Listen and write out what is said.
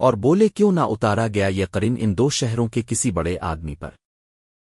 اور بولے کیوں نہ اتارا گیا یہ قرن ان دو شہروں کے کسی بڑے آدمی پر۔